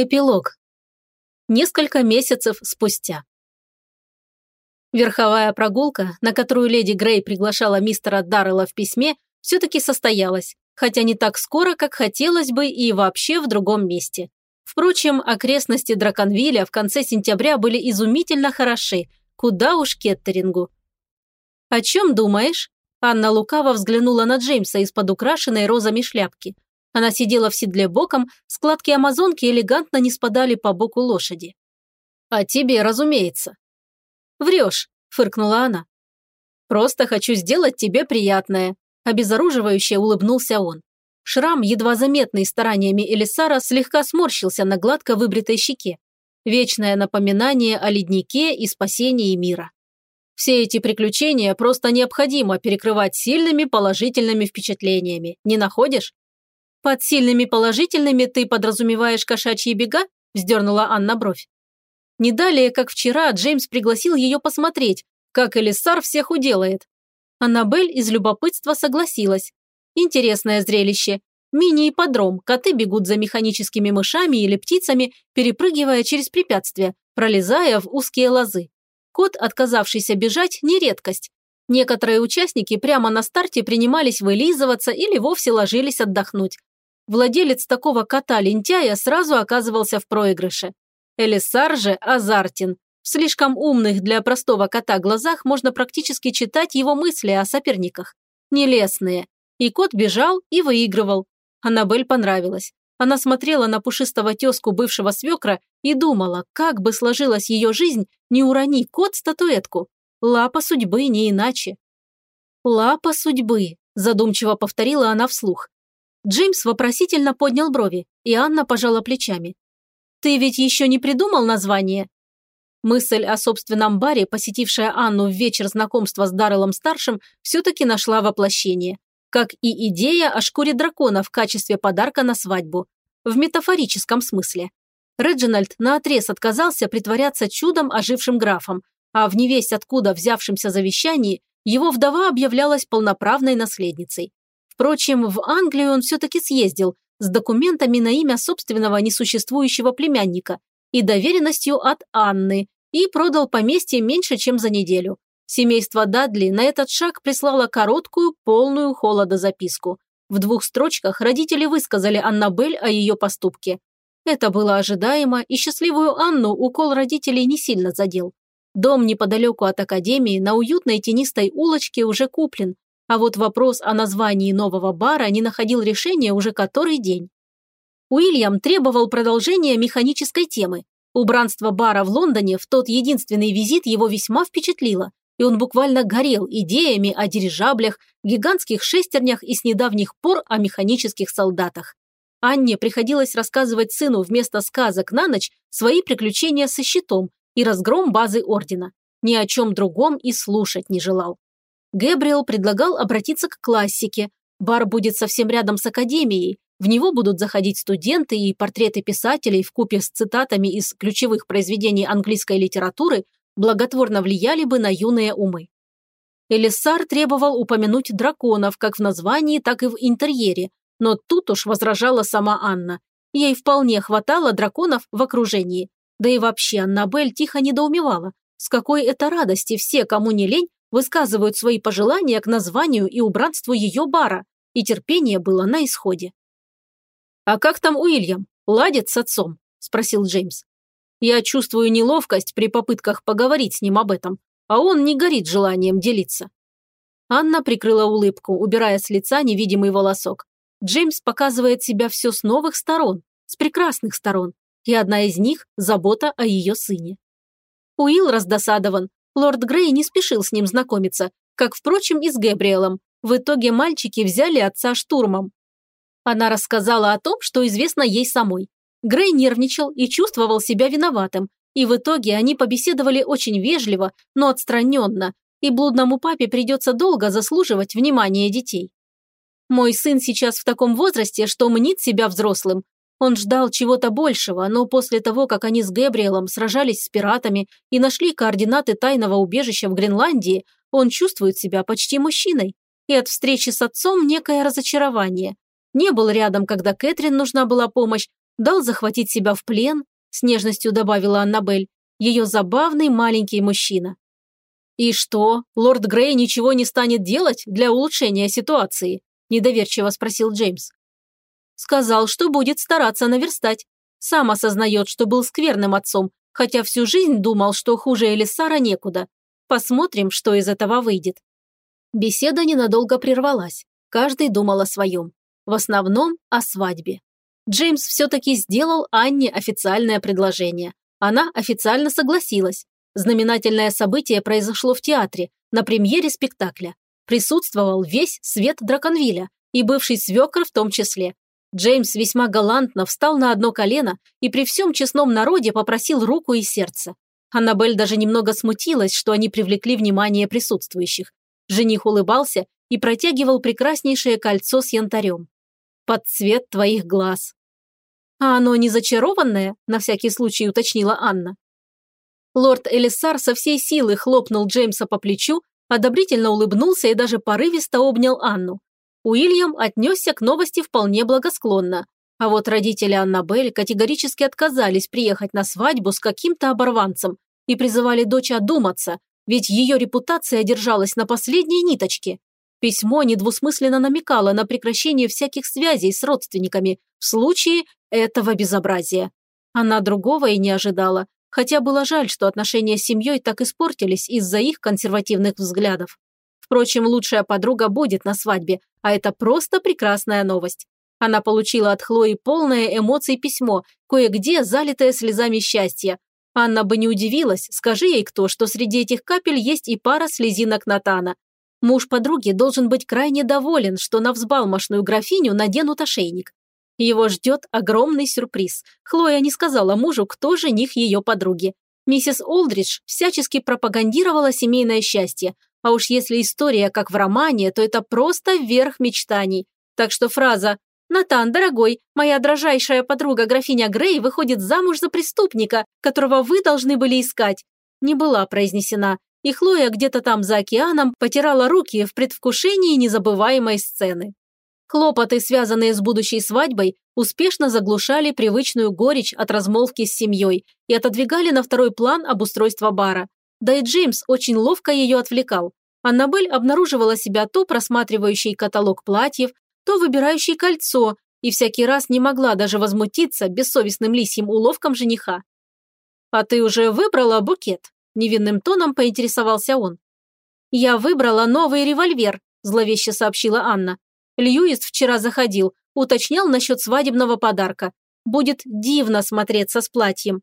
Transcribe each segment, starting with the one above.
Эпилог. Несколько месяцев спустя. Верховая прогулка, на которую леди Грей приглашала мистера Даррелла в письме, все-таки состоялась, хотя не так скоро, как хотелось бы и вообще в другом месте. Впрочем, окрестности Драконвилля в конце сентября были изумительно хороши, куда уж кеттерингу. «О чем думаешь?» Анна лукаво взглянула на Джеймса из-под украшенной розами шляпки – она сидела в седле боком, складки амазонки элегантно не спадали по боку лошади. «А тебе, разумеется». «Врешь», – фыркнула она. «Просто хочу сделать тебе приятное», – обезоруживающе улыбнулся он. Шрам, едва заметный стараниями Элисара, слегка сморщился на гладко выбритой щеке. Вечное напоминание о леднике и спасении мира. Все эти приключения просто необходимо перекрывать сильными положительными впечатлениями, не находишь? «Под сильными положительными ты подразумеваешь кошачьи бега?» – вздернула Анна бровь. Не далее, как вчера, Джеймс пригласил ее посмотреть, как Элиссар всех уделает. Аннабель из любопытства согласилась. Интересное зрелище. Мини-ипподром, коты бегут за механическими мышами или птицами, перепрыгивая через препятствия, пролезая в узкие лозы. Кот, отказавшийся бежать, не редкость. Некоторые участники прямо на старте принимались вылизываться или вовсе ложились отдохнуть, Владелец такого кота-лентяя сразу оказывался в проигрыше. Элисар же азартен. В слишком умных для простого кота глазах можно практически читать его мысли о соперниках. Нелестные. И кот бежал и выигрывал. Аннабель понравилась. Она смотрела на пушистого тезку бывшего свекра и думала, как бы сложилась ее жизнь, не урони кот статуэтку. Лапа судьбы не иначе. «Лапа судьбы», задумчиво повторила она вслух. Джеймс вопросительно поднял брови, и Анна пожала плечами. «Ты ведь еще не придумал название?» Мысль о собственном баре, посетившая Анну в вечер знакомства с Дарреллом-старшим, все-таки нашла воплощение. Как и идея о шкуре дракона в качестве подарка на свадьбу. В метафорическом смысле. Реджинальд наотрез отказался притворяться чудом ожившим графом, а в невесть откуда взявшемся завещании его вдова объявлялась полноправной наследницей. Впрочем, в Англию он все-таки съездил с документами на имя собственного несуществующего племянника и доверенностью от Анны и продал поместье меньше, чем за неделю. Семейство Дадли на этот шаг прислало короткую, полную холода записку. В двух строчках родители высказали Аннабель о ее поступке. Это было ожидаемо, и счастливую Анну укол родителей не сильно задел. Дом неподалеку от академии на уютной тенистой улочке уже куплен, а вот вопрос о названии нового бара не находил решения уже который день. Уильям требовал продолжения механической темы. Убранство бара в Лондоне в тот единственный визит его весьма впечатлило, и он буквально горел идеями о дирижаблях, гигантских шестернях и с недавних пор о механических солдатах. Анне приходилось рассказывать сыну вместо сказок на ночь свои приключения со щитом и разгром базы Ордена. Ни о чем другом и слушать не желал. Гэбриэл предлагал обратиться к классике. Бар будет совсем рядом с академией. В него будут заходить студенты и портреты писателей в купе с цитатами из ключевых произведений английской литературы благотворно влияли бы на юные умы. Элиссар требовал упомянуть драконов как в названии, так и в интерьере, но тут уж возражала сама Анна. Ей вполне хватало драконов в окружении. Да и вообще Аннабель тихо недоумевала, с какой это радости все, кому не лень, высказывают свои пожелания к названию и убранству ее бара, и терпение было на исходе. «А как там Уильям? Ладит с отцом?» – спросил Джеймс. «Я чувствую неловкость при попытках поговорить с ним об этом, а он не горит желанием делиться». Анна прикрыла улыбку, убирая с лица невидимый волосок. Джеймс показывает себя все с новых сторон, с прекрасных сторон, и одна из них – забота о ее сыне. Уилл раздосадован, Лорд Грей не спешил с ним знакомиться, как, впрочем, и с Гэбриэлом. В итоге мальчики взяли отца штурмом. Она рассказала о том, что известно ей самой. Грей нервничал и чувствовал себя виноватым, и в итоге они побеседовали очень вежливо, но отстраненно, и блудному папе придется долго заслуживать внимания детей. Мой сын сейчас в таком возрасте, что мнит себя взрослым, он ждал чего-то большего, но после того, как они с Гэбриэлом сражались с пиратами и нашли координаты тайного убежища в Гренландии, он чувствует себя почти мужчиной. И от встречи с отцом некое разочарование. Не был рядом, когда Кэтрин нужна была помощь, дал захватить себя в плен, с нежностью добавила Аннабель, ее забавный маленький мужчина. «И что, лорд Грей ничего не станет делать для улучшения ситуации?» – недоверчиво спросил Джеймс. «Сказал, что будет стараться наверстать. Сам осознает, что был скверным отцом, хотя всю жизнь думал, что хуже Элисара некуда. Посмотрим, что из этого выйдет». Беседа ненадолго прервалась. Каждый думал о своем. В основном о свадьбе. Джеймс все-таки сделал Анне официальное предложение. Она официально согласилась. Знаменательное событие произошло в театре, на премьере спектакля. Присутствовал весь свет Драконвилля, и бывший свекр в том числе. Джеймс весьма галантно встал на одно колено и при всем честном народе попросил руку и сердце. Аннабель даже немного смутилась, что они привлекли внимание присутствующих. Жених улыбался и протягивал прекраснейшее кольцо с янтарем. «Под цвет твоих глаз». «А оно не зачарованное?» – на всякий случай уточнила Анна. Лорд Элисар со всей силы хлопнул Джеймса по плечу, одобрительно улыбнулся и даже порывисто обнял Анну. Уильям отнесся к новости вполне благосклонно. А вот родители Аннабель категорически отказались приехать на свадьбу с каким-то оборванцем и призывали дочь одуматься, ведь ее репутация держалась на последней ниточке. Письмо недвусмысленно намекало на прекращение всяких связей с родственниками в случае этого безобразия. Она другого и не ожидала, хотя было жаль, что отношения с семьей так испортились из-за их консервативных взглядов. Впрочем, лучшая подруга будет на свадьбе, а это просто прекрасная новость. Она получила от Хлои полное эмоций письмо, кое-где залитое слезами счастья. Анна бы не удивилась, скажи ей кто, что среди этих капель есть и пара слезинок Натана. Муж подруги должен быть крайне доволен, что на взбалмошную графиню наденут ошейник. Его ждет огромный сюрприз. Хлоя не сказала мужу, кто жених ее подруги. Миссис Олдридж всячески пропагандировала семейное счастье, а уж если история как в романе, то это просто верх мечтаний. Так что фраза «Натан, дорогой, моя дрожайшая подруга графиня Грей выходит замуж за преступника, которого вы должны были искать», не была произнесена, и Хлоя где-то там за океаном потирала руки в предвкушении незабываемой сцены. Хлопоты, связанные с будущей свадьбой, успешно заглушали привычную горечь от размолвки с семьей и отодвигали на второй план обустройство бара. Да и Джеймс очень ловко ее отвлекал. Аннабель обнаруживала себя то просматривающей каталог платьев, то выбирающей кольцо, и всякий раз не могла даже возмутиться бессовестным лисьим уловкам жениха. «А ты уже выбрала букет?» – невинным тоном поинтересовался он. «Я выбрала новый револьвер», – зловеще сообщила Анна. Льюис вчера заходил, уточнял насчет свадебного подарка. Будет дивно смотреться с платьем.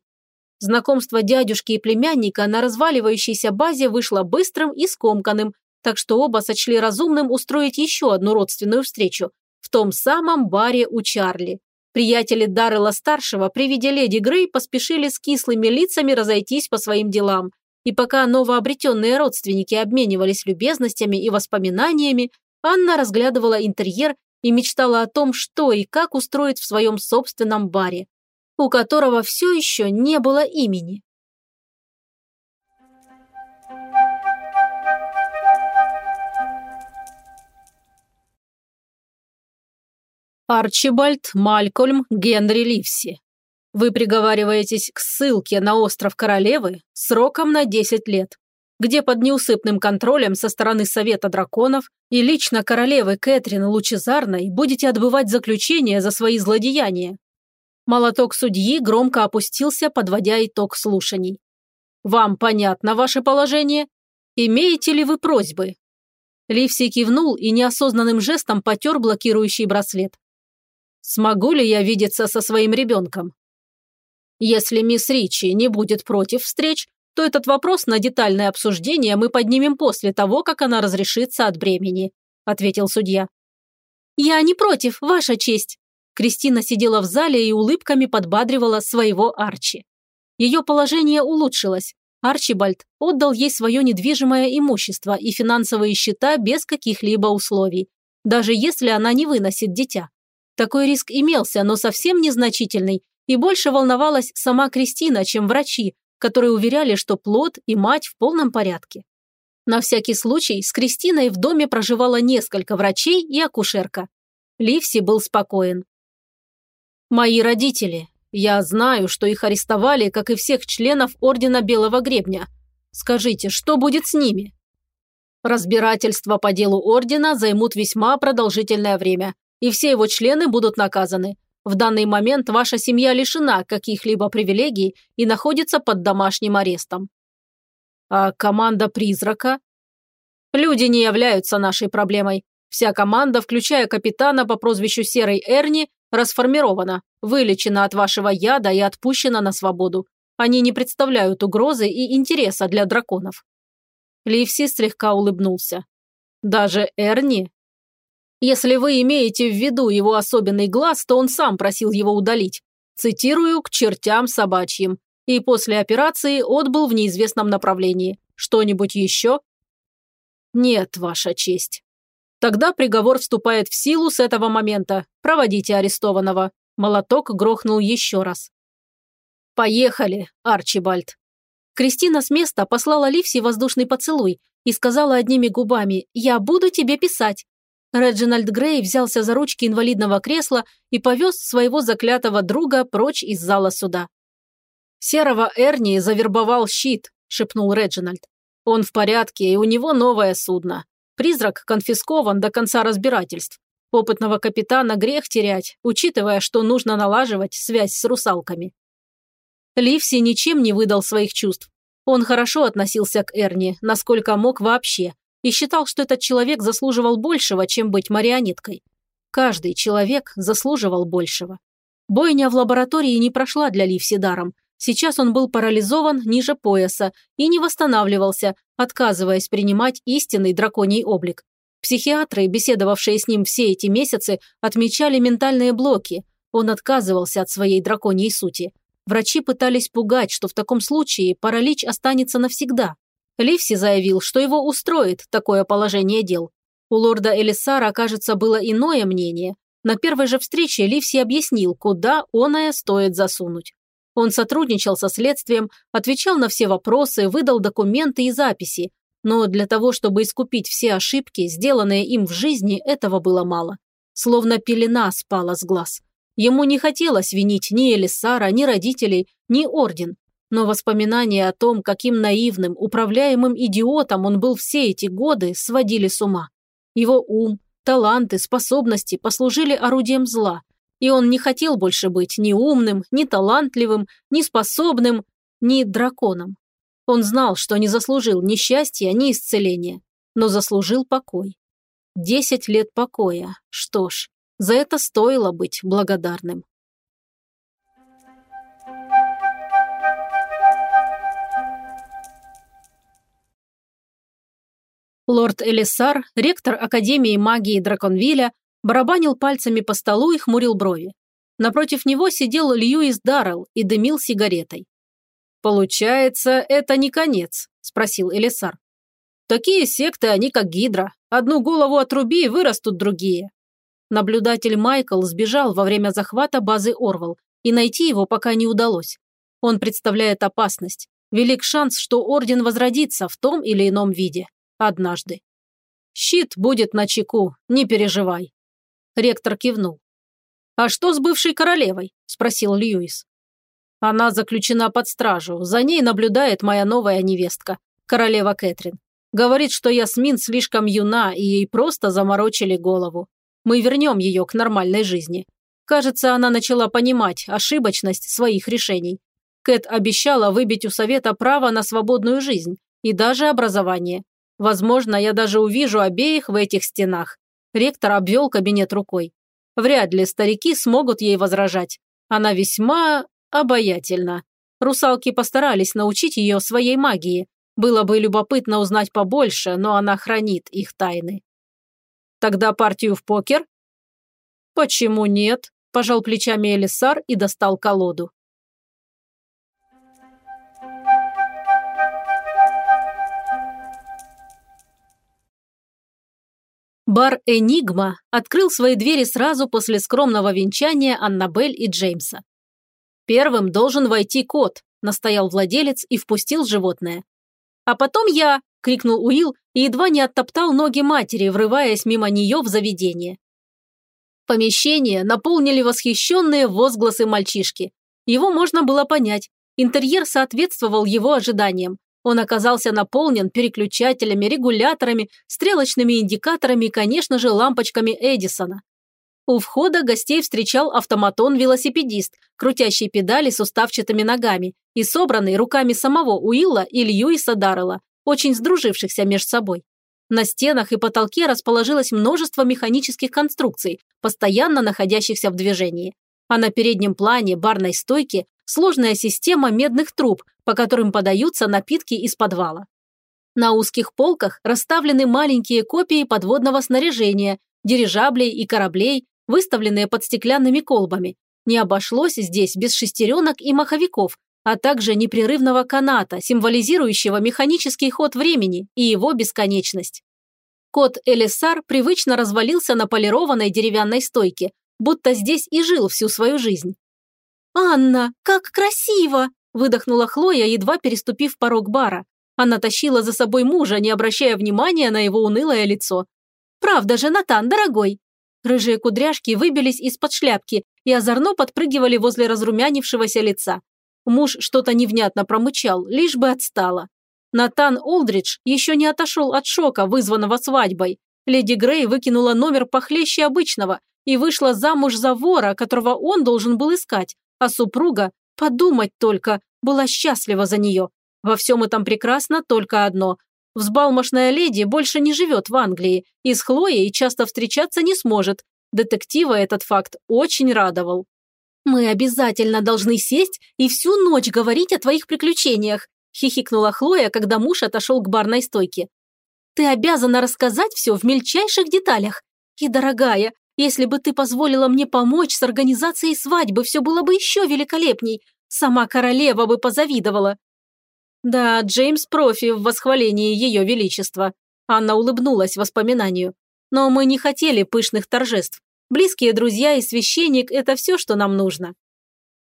Знакомство дядюшки и племянника на разваливающейся базе вышло быстрым и скомканным, так что оба сочли разумным устроить еще одну родственную встречу в том самом баре у Чарли. Приятели Даррелла-старшего при виде леди Грей поспешили с кислыми лицами разойтись по своим делам, и пока новообретенные родственники обменивались любезностями и воспоминаниями, Анна разглядывала интерьер и мечтала о том, что и как устроить в своем собственном баре у которого все еще не было имени. Арчибальд Малькольм Генри Ливси. Вы приговариваетесь к ссылке на остров Королевы сроком на 10 лет, где под неусыпным контролем со стороны Совета драконов и лично королевы Кэтрин Лучезарной будете отбывать заключение за свои злодеяния. Молоток судьи громко опустился, подводя итог слушаний. «Вам понятно ваше положение? Имеете ли вы просьбы?» Ливси кивнул и неосознанным жестом потер блокирующий браслет. «Смогу ли я видеться со своим ребенком?» «Если мисс Ричи не будет против встреч, то этот вопрос на детальное обсуждение мы поднимем после того, как она разрешится от бремени», ответил судья. «Я не против, ваша честь», Кристина сидела в зале и улыбками подбадривала своего Арчи. Ее положение улучшилось. Арчибальд отдал ей свое недвижимое имущество и финансовые счета без каких-либо условий, даже если она не выносит дитя. Такой риск имелся, но совсем незначительный, и больше волновалась сама Кристина, чем врачи, которые уверяли, что плод и мать в полном порядке. На всякий случай с Кристиной в доме проживало несколько врачей и акушерка. Ливси был спокоен. «Мои родители. Я знаю, что их арестовали, как и всех членов Ордена Белого Гребня. Скажите, что будет с ними?» Разбирательства по делу Ордена займут весьма продолжительное время, и все его члены будут наказаны. В данный момент ваша семья лишена каких-либо привилегий и находится под домашним арестом. А команда «Призрака»? Люди не являются нашей проблемой. Вся команда, включая капитана по прозвищу Серый Эрни, расформирована, вылечена от вашего яда и отпущена на свободу. Они не представляют угрозы и интереса для драконов». Ливси слегка улыбнулся. «Даже Эрни?» «Если вы имеете в виду его особенный глаз, то он сам просил его удалить. Цитирую «к чертям собачьим». И после операции отбыл в неизвестном направлении. Что-нибудь еще?» «Нет, Ваша честь». Тогда приговор вступает в силу с этого момента. Проводите арестованного. Молоток грохнул еще раз. «Поехали, Арчибальд». Кристина с места послала Ливси воздушный поцелуй и сказала одними губами «Я буду тебе писать». Реджинальд Грей взялся за ручки инвалидного кресла и повез своего заклятого друга прочь из зала суда. «Серого Эрни завербовал щит», – шепнул Реджинальд. «Он в порядке, и у него новое судно. Призрак конфискован до конца разбирательств. Опытного капитана грех терять, учитывая, что нужно налаживать связь с русалками. Ливси ничем не выдал своих чувств. Он хорошо относился к Эрни, насколько мог вообще, и считал, что этот человек заслуживал большего, чем быть марионеткой. Каждый человек заслуживал большего. Бойня в лаборатории не прошла для Ливси даром – Сейчас он был парализован ниже пояса и не восстанавливался, отказываясь принимать истинный драконий облик. Психиатры, беседовавшие с ним все эти месяцы, отмечали ментальные блоки. Он отказывался от своей драконьей сути. Врачи пытались пугать, что в таком случае паралич останется навсегда. Ливси заявил, что его устроит такое положение дел. У лорда Элисара, кажется, было иное мнение. На первой же встрече Ливси объяснил, куда оное стоит засунуть. Он сотрудничал со следствием, отвечал на все вопросы, выдал документы и записи. Но для того, чтобы искупить все ошибки, сделанные им в жизни, этого было мало. Словно пелена спала с глаз. Ему не хотелось винить ни Элисара, ни родителей, ни Орден. Но воспоминания о том, каким наивным, управляемым идиотом он был все эти годы, сводили с ума. Его ум, таланты, способности послужили орудием зла – и он не хотел больше быть ни умным, ни талантливым, ни способным, ни драконом. Он знал, что не заслужил ни счастья, ни исцеления, но заслужил покой. Десять лет покоя. Что ж, за это стоило быть благодарным. Лорд Элисар, ректор Академии магии Драконвилля, барабанил пальцами по столу и хмурил брови. Напротив него сидел Льюис Даррелл и дымил сигаретой. «Получается, это не конец?» – спросил Элисар. «Такие секты, они как гидра. Одну голову отруби, и вырастут другие». Наблюдатель Майкл сбежал во время захвата базы Орвал, и найти его пока не удалось. Он представляет опасность. Велик шанс, что Орден возродится в том или ином виде. Однажды. Щит будет на чеку, не переживай. Ректор кивнул. «А что с бывшей королевой?» – спросил Льюис. «Она заключена под стражу. За ней наблюдает моя новая невестка, королева Кэтрин. Говорит, что Ясмин слишком юна, и ей просто заморочили голову. Мы вернем ее к нормальной жизни. Кажется, она начала понимать ошибочность своих решений. Кэт обещала выбить у совета право на свободную жизнь и даже образование. Возможно, я даже увижу обеих в этих стенах. Ректор обвел кабинет рукой. Вряд ли старики смогут ей возражать. Она весьма обаятельна. Русалки постарались научить ее своей магии. Было бы любопытно узнать побольше, но она хранит их тайны. Тогда партию в покер? Почему нет? Пожал плечами Элисар и достал колоду. Бар «Энигма» открыл свои двери сразу после скромного венчания Аннабель и Джеймса. «Первым должен войти кот», – настоял владелец и впустил животное. «А потом я!» – крикнул Уилл и едва не оттоптал ноги матери, врываясь мимо нее в заведение. Помещение наполнили восхищенные возгласы мальчишки. Его можно было понять. Интерьер соответствовал его ожиданиям. Он оказался наполнен переключателями, регуляторами, стрелочными индикаторами и, конечно же, лампочками Эдисона. У входа гостей встречал автоматон-велосипедист, крутящий педали с уставчатыми ногами и собранный руками самого Уилла и Льюиса Даррелла, очень сдружившихся между собой. На стенах и потолке расположилось множество механических конструкций, постоянно находящихся в движении. А на переднем плане барной стойки сложная система медных труб, по которым подаются напитки из подвала. На узких полках расставлены маленькие копии подводного снаряжения, дирижаблей и кораблей, выставленные под стеклянными колбами. Не обошлось здесь без шестеренок и маховиков, а также непрерывного каната, символизирующего механический ход времени и его бесконечность. Кот Элисар привычно развалился на полированной деревянной стойке, будто здесь и жил всю свою жизнь. «Анна, как красиво!» – выдохнула Хлоя, едва переступив порог бара. Она тащила за собой мужа, не обращая внимания на его унылое лицо. «Правда же, Натан, дорогой, Рыжие кудряшки выбились из-под шляпки и озорно подпрыгивали возле разрумянившегося лица. Муж что-то невнятно промычал, лишь бы отстала. Натан Олдридж еще не отошел от шока, вызванного свадьбой. Леди Грей выкинула номер похлеще обычного и вышла замуж за вора, которого он должен был искать, а супруга, подумать только, была счастлива за нее. Во всем этом прекрасно только одно Взбалмошная леди больше не живет в Англии и с Хлоей часто встречаться не сможет. Детектива этот факт очень радовал. «Мы обязательно должны сесть и всю ночь говорить о твоих приключениях», хихикнула Хлоя, когда муж отошел к барной стойке. «Ты обязана рассказать все в мельчайших деталях. И, дорогая, если бы ты позволила мне помочь с организацией свадьбы, все было бы еще великолепней. Сама королева бы позавидовала». Да, Джеймс профи в восхвалении ее величества. Анна улыбнулась воспоминанию. Но мы не хотели пышных торжеств. Близкие друзья и священник – это все, что нам нужно.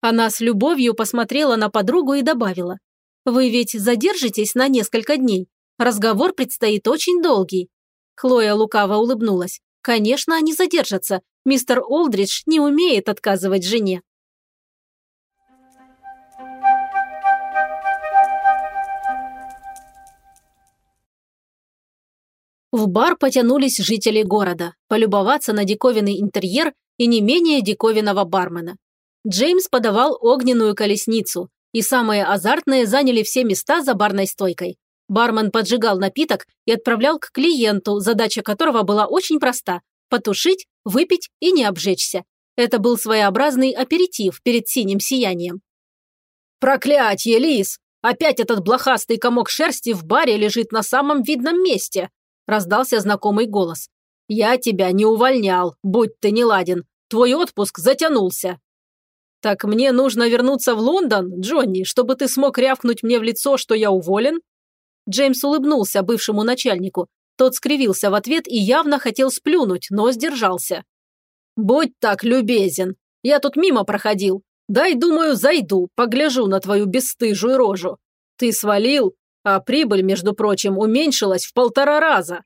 Она с любовью посмотрела на подругу и добавила. «Вы ведь задержитесь на несколько дней. Разговор предстоит очень долгий». Хлоя лукаво улыбнулась. «Конечно, они задержатся. Мистер Олдридж не умеет отказывать жене». В бар потянулись жители города, полюбоваться на диковинный интерьер и не менее диковинного бармена. Джеймс подавал огненную колесницу, и самые азартные заняли все места за барной стойкой. Бармен поджигал напиток и отправлял к клиенту, задача которого была очень проста – потушить, выпить и не обжечься. Это был своеобразный аперитив перед синим сиянием. «Проклятье, Лис! Опять этот блохастый комок шерсти в баре лежит на самом видном месте!» раздался знакомый голос. «Я тебя не увольнял, будь ты не ладен. Твой отпуск затянулся». «Так мне нужно вернуться в Лондон, Джонни, чтобы ты смог рявкнуть мне в лицо, что я уволен?» Джеймс улыбнулся бывшему начальнику. Тот скривился в ответ и явно хотел сплюнуть, но сдержался. «Будь так любезен. Я тут мимо проходил. Дай, думаю, зайду, погляжу на твою бесстыжую рожу. Ты свалил, а прибыль, между прочим, уменьшилась в полтора раза.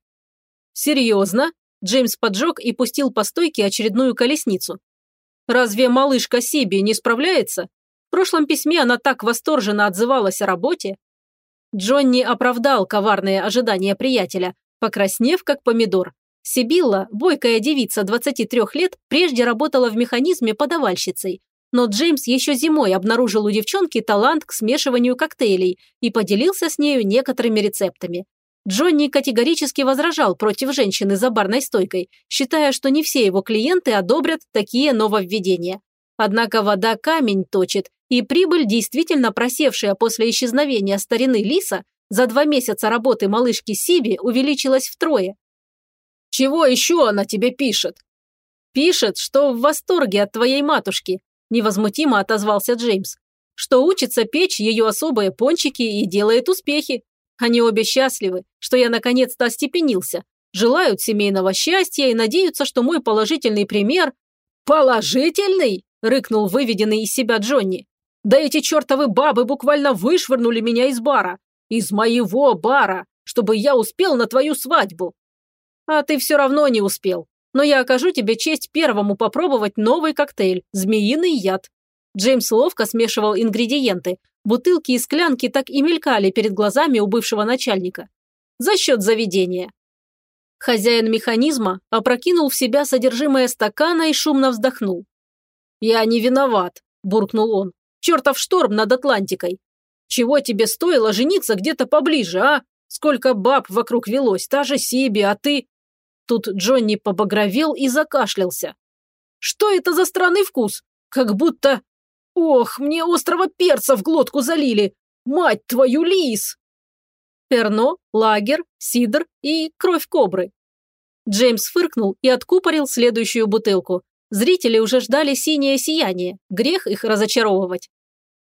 Серьезно? Джеймс поджег и пустил по стойке очередную колесницу. Разве малышка Сиби не справляется? В прошлом письме она так восторженно отзывалась о работе. Джонни оправдал коварные ожидания приятеля, покраснев как помидор. Сибилла, бойкая девица 23 лет, прежде работала в механизме подавальщицей, но Джеймс еще зимой обнаружил у девчонки талант к смешиванию коктейлей и поделился с нею некоторыми рецептами. Джонни категорически возражал против женщины за барной стойкой, считая, что не все его клиенты одобрят такие нововведения. Однако вода камень точит, и прибыль, действительно просевшая после исчезновения старины Лиса, за два месяца работы малышки Сиби увеличилась втрое. «Чего еще она тебе пишет?» «Пишет, что в восторге от твоей матушки», невозмутимо отозвался Джеймс, что учится печь ее особые пончики и делает успехи. Они обе счастливы, что я наконец-то остепенился, желают семейного счастья и надеются, что мой положительный пример... «Положительный?» – рыкнул выведенный из себя Джонни. «Да эти чертовы бабы буквально вышвырнули меня из бара. Из моего бара, чтобы я успел на твою свадьбу». «А ты все равно не успел. но я окажу тебе честь первому попробовать новый коктейль – змеиный яд. Джеймс ловко смешивал ингредиенты. Бутылки и склянки так и мелькали перед глазами у бывшего начальника. За счет заведения. Хозяин механизма опрокинул в себя содержимое стакана и шумно вздохнул. «Я не виноват», – буркнул он. «Чертов шторм над Атлантикой. Чего тебе стоило жениться где-то поближе, а? Сколько баб вокруг велось, та же Сиби, а ты...» Тут Джонни побагровел и закашлялся. «Что это за странный вкус? Как будто... Ох, мне острого перца в глотку залили! Мать твою, лис!» Перно, лагер, сидр и кровь кобры. Джеймс фыркнул и откупорил следующую бутылку. Зрители уже ждали синее сияние, грех их разочаровывать.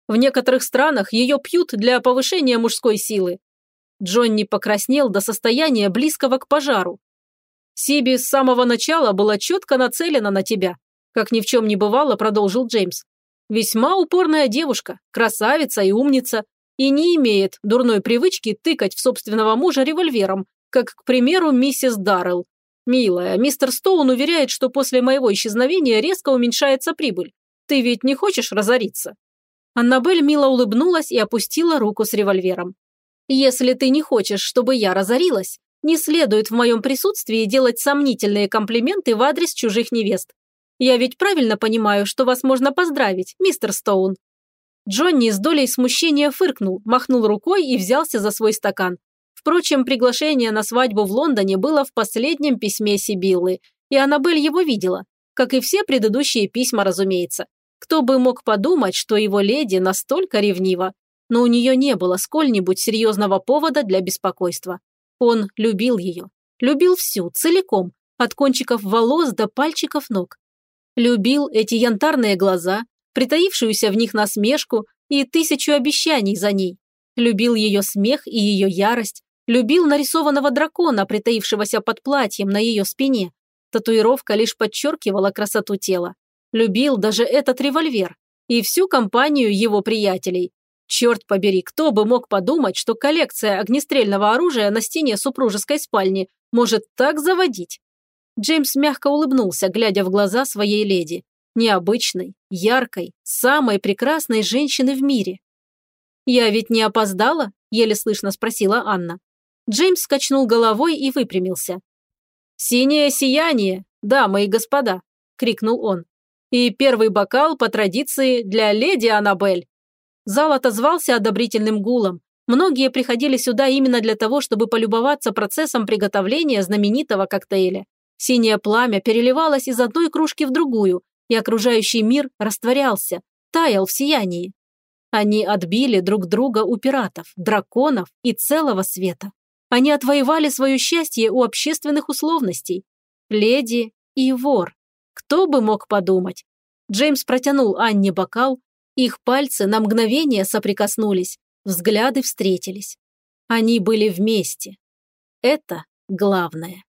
В некоторых странах ее пьют для повышения мужской силы. Джонни покраснел до состояния близкого к пожару. Сиби с самого начала была четко нацелена на тебя. Как ни в чем не бывало, продолжил Джеймс. Весьма упорная девушка, красавица и умница, и не имеет дурной привычки тыкать в собственного мужа револьвером, как, к примеру, миссис Даррелл. Милая, мистер Стоун уверяет, что после моего исчезновения резко уменьшается прибыль. Ты ведь не хочешь разориться? Аннабель мило улыбнулась и опустила руку с револьвером. «Если ты не хочешь, чтобы я разорилась, не следует в моем присутствии делать сомнительные комплименты в адрес чужих невест. Я ведь правильно понимаю, что вас можно поздравить, мистер Стоун». Джонни с долей смущения фыркнул, махнул рукой и взялся за свой стакан. Впрочем, приглашение на свадьбу в Лондоне было в последнем письме Сибиллы, и Аннабель его видела, как и все предыдущие письма, разумеется. Кто бы мог подумать, что его леди настолько ревнива, но у нее не было сколь-нибудь серьезного повода для беспокойства. Он любил ее. Любил всю, целиком, от кончиков волос до пальчиков ног. Любил эти янтарные глаза, притаившуюся в них насмешку и тысячу обещаний за ней. Любил ее смех и ее ярость. Любил нарисованного дракона, притаившегося под платьем на ее спине. Татуировка лишь подчеркивала красоту тела любил даже этот револьвер и всю компанию его приятелей. Черт побери, кто бы мог подумать, что коллекция огнестрельного оружия на стене супружеской спальни может так заводить? Джеймс мягко улыбнулся, глядя в глаза своей леди. Необычной, яркой, самой прекрасной женщины в мире. «Я ведь не опоздала?» – еле слышно спросила Анна. Джеймс скачнул головой и выпрямился. «Синее сияние, дамы и господа!» – крикнул он. И первый бокал по традиции для леди Аннабель. Зал отозвался одобрительным гулом. Многие приходили сюда именно для того, чтобы полюбоваться процессом приготовления знаменитого коктейля. Синее пламя переливалось из одной кружки в другую, и окружающий мир растворялся, таял в сиянии. Они отбили друг друга у пиратов, драконов и целого света. Они отвоевали свое счастье у общественных условностей. Леди и вор. Кто бы мог подумать? Джеймс протянул Анне бокал, их пальцы на мгновение соприкоснулись, взгляды встретились. Они были вместе. Это главное.